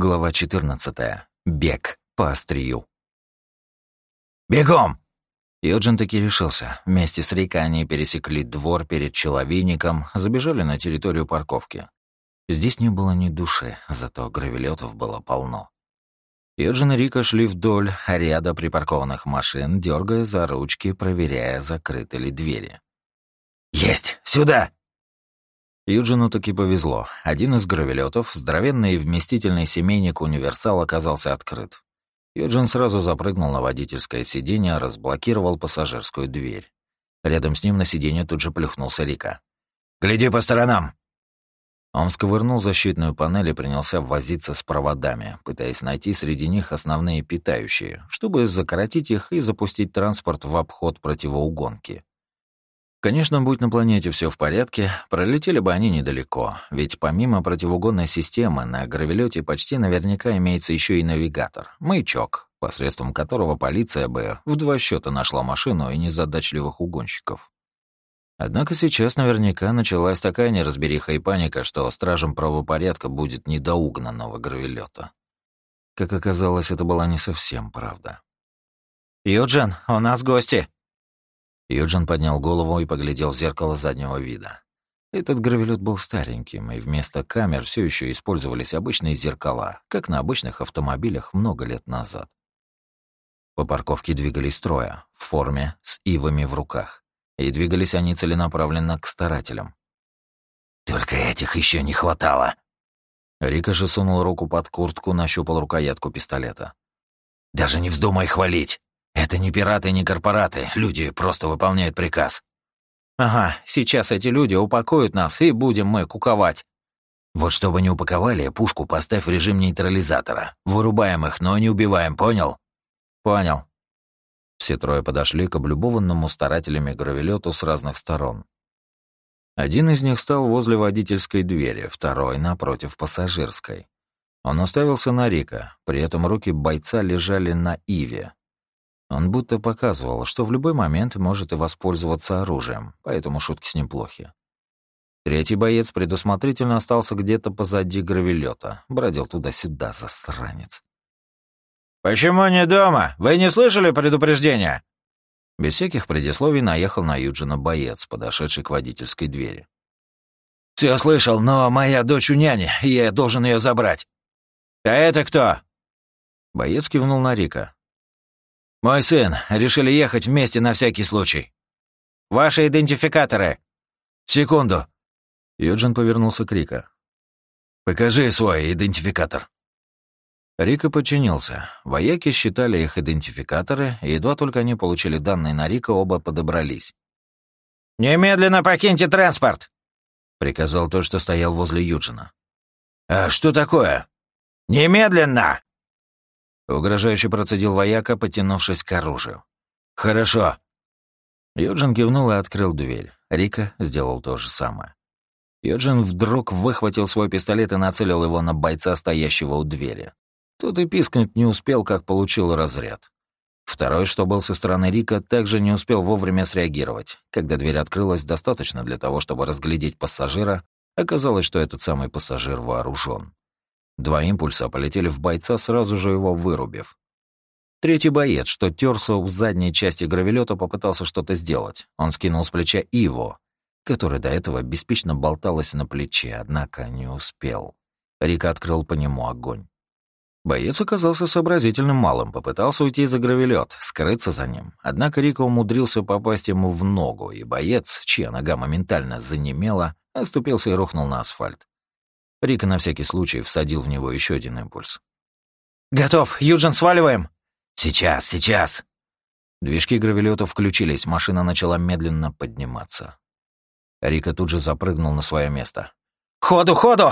Глава 14. Бег по острию. «Бегом!» Юджин таки решился. Вместе с Рикой они пересекли двор перед человейником, забежали на территорию парковки. Здесь не было ни души, зато гравелетов было полно. Юджин и Рика шли вдоль ряда припаркованных машин, дергая за ручки, проверяя, закрыты ли двери. «Есть! Сюда!» Юджину таки повезло. Один из гравелетов, здоровенный и вместительный семейник «Универсал» оказался открыт. Юджин сразу запрыгнул на водительское сиденье, разблокировал пассажирскую дверь. Рядом с ним на сиденье тут же плюхнулся Рика. «Гляди по сторонам!» Он сковырнул защитную панель и принялся возиться с проводами, пытаясь найти среди них основные питающие, чтобы закоротить их и запустить транспорт в обход противоугонки. Конечно, будь на планете все в порядке, пролетели бы они недалеко, ведь помимо противоугонной системы на гравелете почти наверняка имеется еще и навигатор, маячок, посредством которого полиция бы в два счета нашла машину и незадачливых угонщиков. Однако сейчас наверняка началась такая неразбериха и паника, что стражам правопорядка будет не до угнанного гравелета. Как оказалось, это была не совсем правда. «Юджин, у нас гости!» Юджин поднял голову и поглядел в зеркало заднего вида. Этот гравелет был стареньким, и вместо камер все еще использовались обычные зеркала, как на обычных автомобилях много лет назад. По парковке двигались трое, в форме, с ивами в руках. И двигались они целенаправленно к старателям. «Только этих еще не хватало!» Рика же сунул руку под куртку, нащупал рукоятку пистолета. «Даже не вздумай хвалить! Это не пираты, не корпораты, люди просто выполняют приказ. Ага, сейчас эти люди упакуют нас, и будем мы куковать. Вот чтобы не упаковали, пушку поставь в режим нейтрализатора. Вырубаем их, но не убиваем, понял? Понял. Все трое подошли к облюбованному старателями гравелету с разных сторон. Один из них стал возле водительской двери, второй — напротив пассажирской. Он уставился на Рика, при этом руки бойца лежали на Иве, он будто показывал, что в любой момент может и воспользоваться оружием, поэтому шутки с ним плохи. Третий боец предусмотрительно остался где-то позади гравелета, бродил туда-сюда, засранец. «Почему не дома? Вы не слышали предупреждения?» Без всяких предисловий наехал на Юджина боец, подошедший к водительской двери. «Все слышал, но моя дочь у няни, и я должен ее забрать». «А это кто?» Боец кивнул на Рика. «Мой сын. Решили ехать вместе на всякий случай. Ваши идентификаторы!» «Секунду!» Юджин повернулся к Рика. «Покажи свой идентификатор». Рика подчинился. Вояки считали их идентификаторы, и едва только они получили данные на Рика, оба подобрались. «Немедленно покиньте транспорт!» — приказал тот, что стоял возле Юджина. «А что такое?» «Немедленно!» Угрожающе процедил вояка, потянувшись к оружию. «Хорошо». Юджин кивнул и открыл дверь. Рика сделал то же самое. Юджин вдруг выхватил свой пистолет и нацелил его на бойца, стоящего у двери. Тут и пискнуть не успел, как получил разряд. Второй, что был со стороны Рика, также не успел вовремя среагировать. Когда дверь открылась достаточно для того, чтобы разглядеть пассажира, оказалось, что этот самый пассажир вооружен. Два импульса полетели в бойца, сразу же его вырубив. Третий боец, что терся в задней части гравелета, попытался что-то сделать. Он скинул с плеча Иво, который до этого беспечно болталась на плече, однако не успел. Рика открыл по нему огонь. Боец оказался сообразительным малым, попытался уйти за гравелет, скрыться за ним. Однако Рика умудрился попасть ему в ногу, и боец, чья нога моментально занемела, оступился и рухнул на асфальт. Рика на всякий случай всадил в него еще один импульс. «Готов! Юджин, сваливаем!» «Сейчас, сейчас!» Движки гравелета включились, машина начала медленно подниматься. Рика тут же запрыгнул на свое место. «Ходу, ходу!»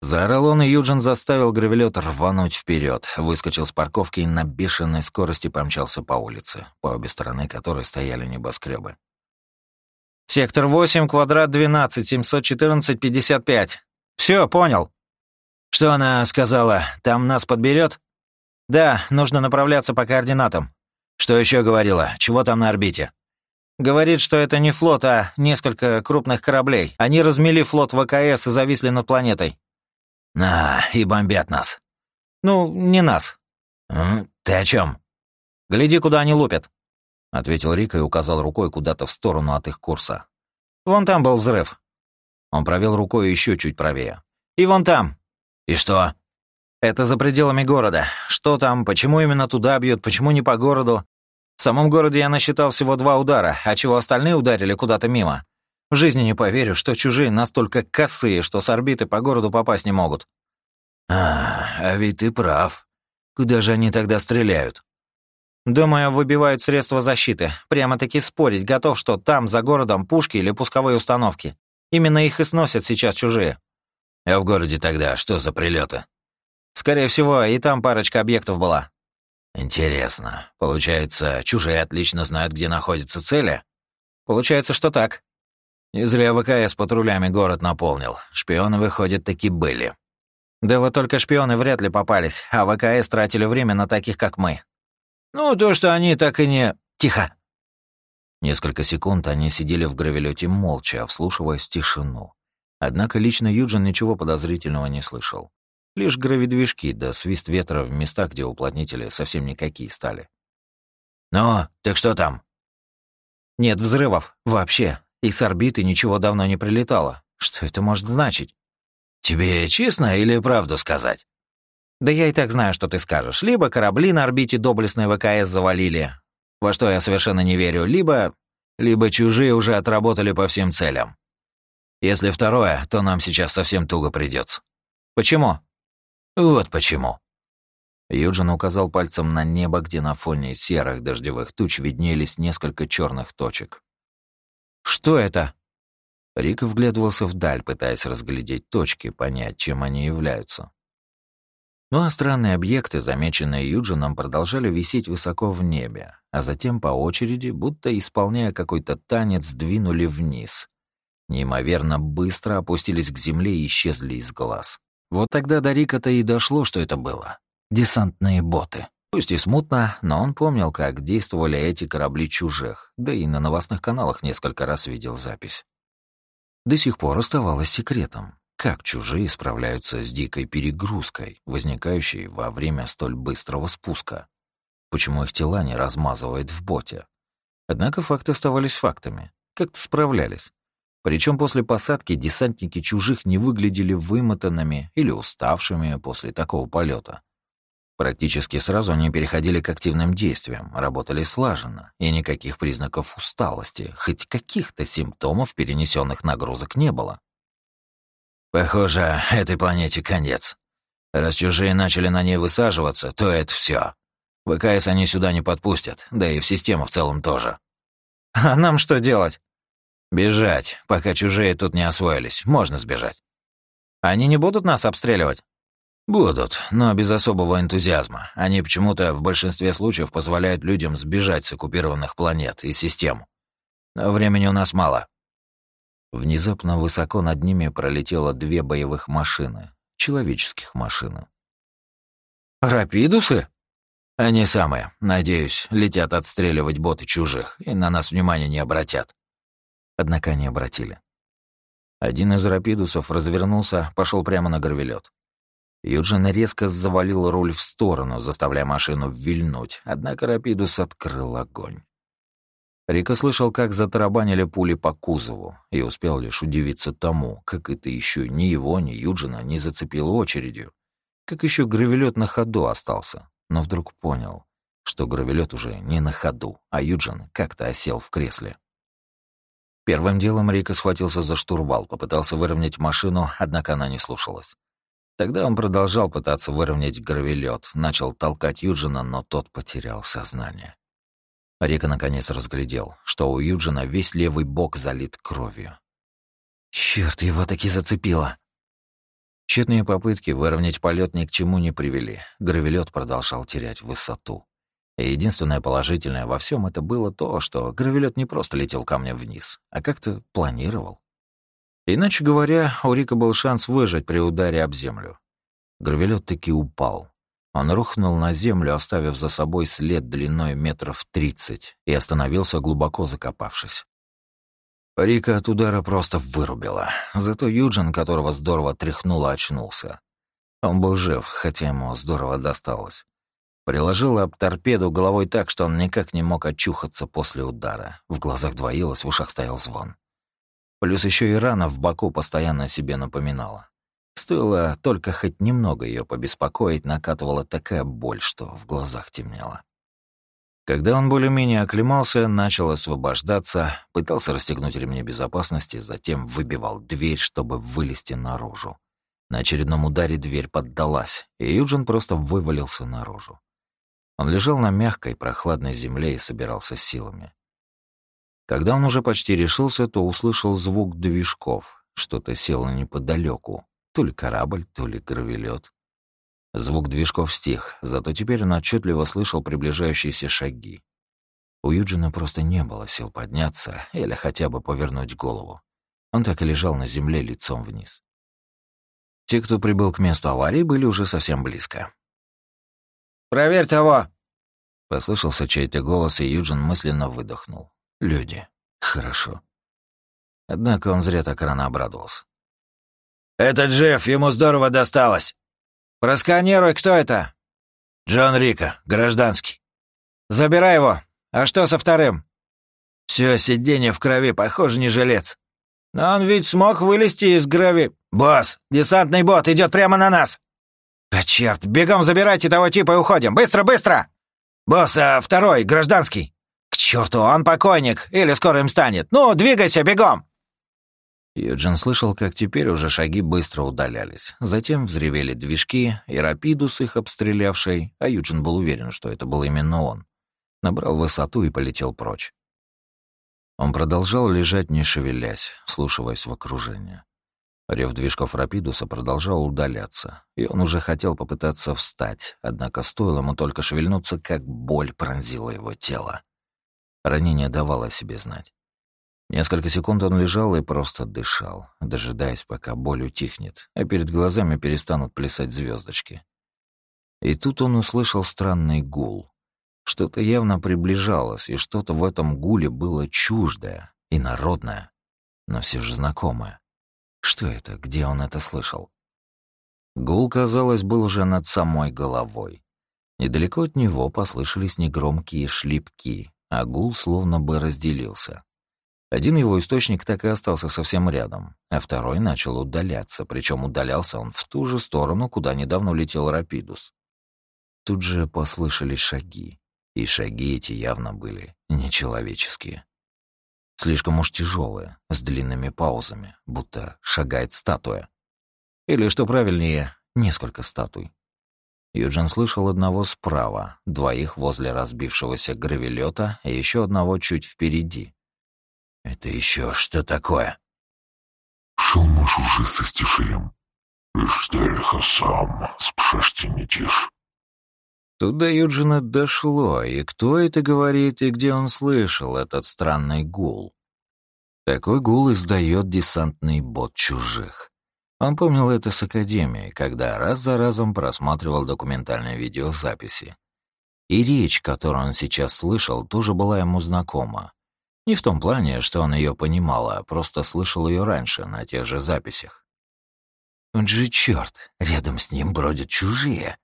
Заорал он, и Юджин заставил гравелет рвануть вперед, выскочил с парковки и на бешеной скорости помчался по улице, по обе стороны которой стояли небоскребы. «Сектор 8, квадрат 12, 714, 55. Все, понял. Что она сказала? Там нас подберет? Да, нужно направляться по координатам. Что еще говорила? Чего там на орбите? Говорит, что это не флот, а несколько крупных кораблей. Они размели флот ВКС и зависли над планетой. На, и бомбят нас. Ну, не нас». «Ты о чем? «Гляди, куда они лупят», — ответил Рика и указал рукой куда-то в сторону от их курса. «Вон там был взрыв». Он провел рукой еще чуть правее. «И вон там». «И что?» «Это за пределами города. Что там, почему именно туда бьют, почему не по городу? В самом городе я насчитал всего два удара, а чего остальные ударили куда-то мимо. В жизни не поверю, что чужие настолько косые, что с орбиты по городу попасть не могут». «А, а ведь ты прав. Куда же они тогда стреляют?» «Думаю, выбивают средства защиты. Прямо-таки спорить готов, что там, за городом, пушки или пусковые установки. Именно их и сносят сейчас чужие». «А в городе тогда что за прилеты? «Скорее всего, и там парочка объектов была». «Интересно. Получается, чужие отлично знают, где находятся цели?» «Получается, что так». «Не зря ВКС патрулями город наполнил. Шпионы, выходят, таки были». «Да вот только шпионы вряд ли попались, а ВКС тратили время на таких, как мы». «Ну, то, что они так и не...» «Тихо!» Несколько секунд они сидели в гравелете молча, вслушиваясь в тишину. Однако лично Юджин ничего подозрительного не слышал. Лишь гравидвижки да свист ветра в местах, где уплотнители совсем никакие стали. «Ну, так что там?» «Нет взрывов. Вообще. И с орбиты ничего давно не прилетало. Что это может значить?» «Тебе честно или правду сказать?» «Да я и так знаю, что ты скажешь. Либо корабли на орбите доблестной ВКС завалили, во что я совершенно не верю, либо... Либо чужие уже отработали по всем целям. Если второе, то нам сейчас совсем туго придется. Почему? Вот почему. Юджин указал пальцем на небо, где на фоне серых дождевых туч виднелись несколько черных точек. «Что это?» Рик вглядывался вдаль, пытаясь разглядеть точки, понять, чем они являются. Ну а странные объекты, замеченные Юджином, продолжали висеть высоко в небе, а затем по очереди, будто исполняя какой-то танец, двинули вниз. Неимоверно быстро опустились к земле и исчезли из глаз. Вот тогда до Рика-то и дошло, что это было. Десантные боты. Пусть и смутно, но он помнил, как действовали эти корабли чужих, да и на новостных каналах несколько раз видел запись. До сих пор оставалось секретом, как чужие справляются с дикой перегрузкой, возникающей во время столь быстрого спуска. Почему их тела не размазывает в боте? Однако факты оставались фактами. Как-то справлялись. Причем после посадки десантники чужих не выглядели вымотанными или уставшими после такого полета. Практически сразу они переходили к активным действиям, работали слаженно, и никаких признаков усталости, хоть каких-то симптомов перенесенных нагрузок не было. Похоже, этой планете конец. Раз чужие начали на ней высаживаться, то это все. ВКС они сюда не подпустят, да и в систему в целом тоже. А нам что делать? Бежать, пока чужие тут не освоились. Можно сбежать. Они не будут нас обстреливать? Будут, но без особого энтузиазма. Они почему-то в большинстве случаев позволяют людям сбежать с оккупированных планет и систем. Но времени у нас мало. Внезапно высоко над ними пролетело две боевых машины, человеческих машины. «Рапидусы?» «Они самые, надеюсь, летят отстреливать боты чужих и на нас внимания не обратят». Однако не обратили. Один из рапидусов развернулся, пошел прямо на горвелет. Юджин резко завалил руль в сторону, заставляя машину вильнуть, однако Рапидус открыл огонь. Рика слышал, как затарабанили пули по кузову, и успел лишь удивиться тому, как это еще ни его, ни Юджина не зацепило очередью, как еще гравелет на ходу остался, но вдруг понял, что гравелет уже не на ходу, а Юджин как-то осел в кресле. Первым делом Рика схватился за штурвал, попытался выровнять машину, однако она не слушалась. Тогда он продолжал пытаться выровнять гравелет, начал толкать Юджина, но тот потерял сознание. Рика наконец разглядел, что у Юджина весь левый бок залит кровью. Черт, его таки зацепило. Тщетные попытки выровнять полет ни к чему не привели. Гравелет продолжал терять высоту. И единственное положительное во всем это было то, что гравелет не просто летел камнем вниз, а как-то планировал. Иначе говоря, у Рика был шанс выжить при ударе об землю. Гравелет таки упал, он рухнул на землю, оставив за собой след длиной метров тридцать, и остановился, глубоко закопавшись. Рика от удара просто вырубила. Зато Юджин, которого здорово тряхнуло, очнулся. Он был жив, хотя ему здорово досталось. Приложил об торпеду головой так, что он никак не мог очухаться после удара. В глазах двоилось, в ушах стоял звон. Плюс еще и рана в боку постоянно о себе напоминала. Стоило только хоть немного ее побеспокоить, накатывала такая боль, что в глазах темнело. Когда он более-менее оклемался, начал освобождаться, пытался расстегнуть ремни безопасности, затем выбивал дверь, чтобы вылезти наружу. На очередном ударе дверь поддалась, и Юджин просто вывалился наружу. Он лежал на мягкой, прохладной земле и собирался силами. Когда он уже почти решился, то услышал звук движков. Что-то село неподалеку. То ли корабль, то ли гравелет. Звук движков стих, зато теперь он отчетливо слышал приближающиеся шаги. У Юджина просто не было сил подняться или хотя бы повернуть голову. Он так и лежал на земле лицом вниз. Те, кто прибыл к месту аварии, были уже совсем близко. «Проверь того!» Послышался чей-то голос, и Юджин мысленно выдохнул. «Люди. Хорошо». Однако он зря так рано обрадовался. «Это Джефф, ему здорово досталось!» «Просканируй, кто это?» «Джон Рика, гражданский». «Забирай его. А что со вторым?» Все сиденье в крови, похоже, не жилец». «Но он ведь смог вылезти из грови». «Босс, десантный бот идет прямо на нас!» «А черт, бегом забирайте того типа и уходим! Быстро, быстро!» «Босс, а второй, гражданский?» «К черту, он покойник, или скоро им станет! Ну, двигайся, бегом!» Юджин слышал, как теперь уже шаги быстро удалялись. Затем взревели движки, и Рапидус, их обстрелявший, а Юджин был уверен, что это был именно он, набрал высоту и полетел прочь. Он продолжал лежать, не шевелясь, слушаясь в окружение. Рев движков Рапидуса продолжал удаляться, и он уже хотел попытаться встать, однако стоило ему только шевельнуться, как боль пронзила его тело. Ранение давало о себе знать. Несколько секунд он лежал и просто дышал, дожидаясь, пока боль утихнет, а перед глазами перестанут плясать звездочки. И тут он услышал странный гул. Что-то явно приближалось, и что-то в этом гуле было чуждое и народное, но все же знакомое. Что это? Где он это слышал? Гул, казалось, был уже над самой головой. Недалеко от него послышались негромкие шлепки, а гул словно бы разделился. Один его источник так и остался совсем рядом, а второй начал удаляться, причем удалялся он в ту же сторону, куда недавно улетел Рапидус. Тут же послышались шаги, и шаги эти явно были нечеловеческие. Слишком уж тяжелые, с длинными паузами, будто шагает статуя. Или, что правильнее, несколько статуй. Юджин слышал одного справа, двоих возле разбившегося гравелета и еще одного чуть впереди. Это еще что такое? Шалмаш уже со стишелем. Иштельха сам, тишь. Тут до Юджина дошло, и кто это говорит, и где он слышал этот странный гул. Такой гул издает десантный бот чужих. Он помнил это с Академии, когда раз за разом просматривал документальные видеозаписи. И речь, которую он сейчас слышал, тоже была ему знакома. Не в том плане, что он ее понимал, а просто слышал ее раньше, на тех же записях. Он же черт, рядом с ним бродят чужие.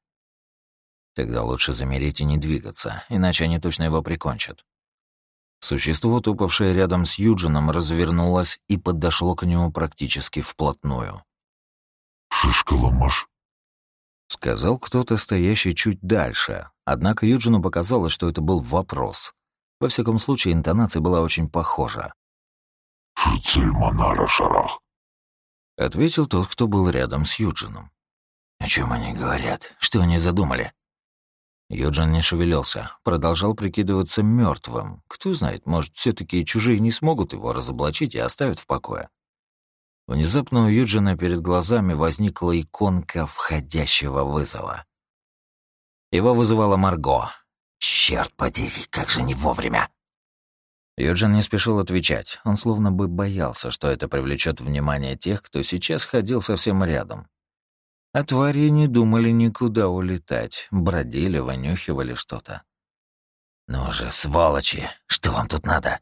Тогда лучше замереть и не двигаться, иначе они точно его прикончат. Существо, тупавшее рядом с Юджином, развернулось и подошло к нему практически вплотную. «Шишка ломаш», — сказал кто-то, стоящий чуть дальше, однако Юджину показалось, что это был вопрос. Во всяком случае, интонация была очень похожа. «Шицель Монара Шарах», — ответил тот, кто был рядом с Юджином. «О чем они говорят? Что они задумали?» Юджин не шевелился, продолжал прикидываться мертвым. Кто знает, может, все таки чужие не смогут его разоблачить и оставят в покое. Внезапно у Юджина перед глазами возникла иконка входящего вызова. Его вызывала Марго, Черт подери, как же не вовремя. Юджин не спешил отвечать. Он словно бы боялся, что это привлечет внимание тех, кто сейчас ходил совсем рядом. А твари не думали никуда улетать, бродили, вынюхивали что-то. «Ну же, сволочи, что вам тут надо?»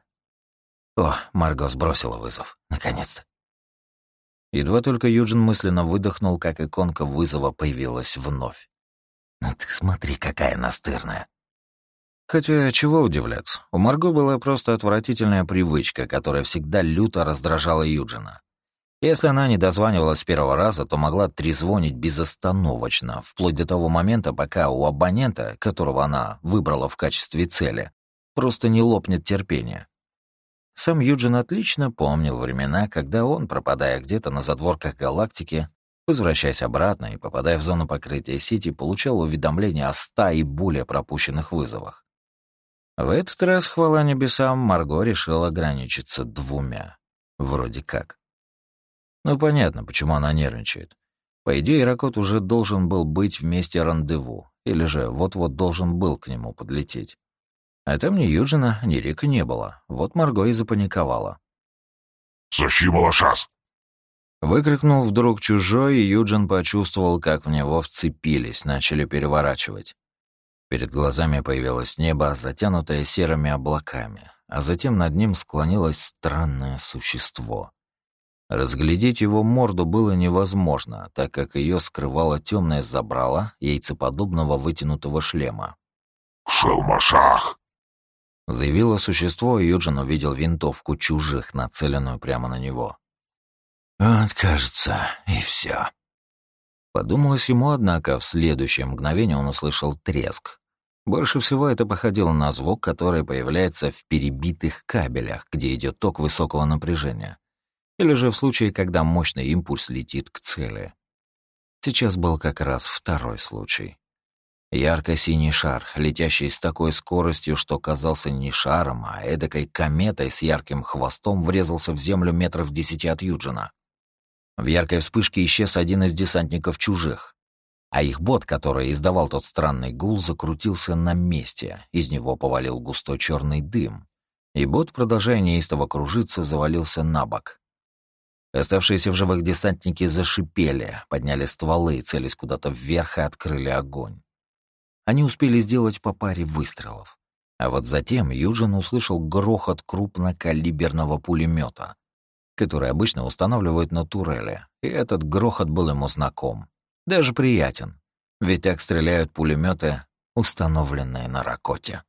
О, Марго сбросила вызов, наконец-то. Едва только Юджин мысленно выдохнул, как иконка вызова появилась вновь. «Ну ты смотри, какая настырная!» Хотя, чего удивляться, у Марго была просто отвратительная привычка, которая всегда люто раздражала Юджина. Если она не дозванивалась с первого раза, то могла трезвонить безостановочно, вплоть до того момента, пока у абонента, которого она выбрала в качестве цели, просто не лопнет терпение. Сам Юджин отлично помнил времена, когда он, пропадая где-то на задворках галактики, возвращаясь обратно и попадая в зону покрытия сети, получал уведомления о ста и более пропущенных вызовах. В этот раз, хвала небесам, Марго решила ограничиться двумя. Вроде как. Ну, понятно, почему она нервничает. По идее, Ракот уже должен был быть вместе рандеву, или же вот-вот должен был к нему подлететь. А там ни Юджина, ни Рика не было. Вот Марго и запаниковала. «Защима шас!» Выкрикнул вдруг чужой, и Юджин почувствовал, как в него вцепились, начали переворачивать. Перед глазами появилось небо, затянутое серыми облаками, а затем над ним склонилось странное существо. Разглядеть его морду было невозможно, так как ее скрывало темное забрало яйцеподобного вытянутого шлема. «Шелмашах!» Заявило существо, и Юджин увидел винтовку чужих, нацеленную прямо на него. «Вот, кажется, и все. Подумалось ему, однако, в следующее мгновение он услышал треск. Больше всего это походило на звук, который появляется в перебитых кабелях, где идет ток высокого напряжения. Или же в случае, когда мощный импульс летит к цели. Сейчас был как раз второй случай. Ярко-синий шар, летящий с такой скоростью, что казался не шаром, а эдакой кометой с ярким хвостом, врезался в землю метров десяти от Юджина. В яркой вспышке исчез один из десантников чужих, а их бот, который издавал тот странный гул, закрутился на месте, из него повалил густой черный дым, и бот, продолжая неистово кружиться, завалился на бок. Оставшиеся в живых десантники зашипели, подняли стволы, целясь куда-то вверх и открыли огонь. Они успели сделать по паре выстрелов. А вот затем Юджин услышал грохот крупнокалиберного пулемета, который обычно устанавливают на турели, и этот грохот был ему знаком, даже приятен, ведь так стреляют пулеметы, установленные на Ракоте.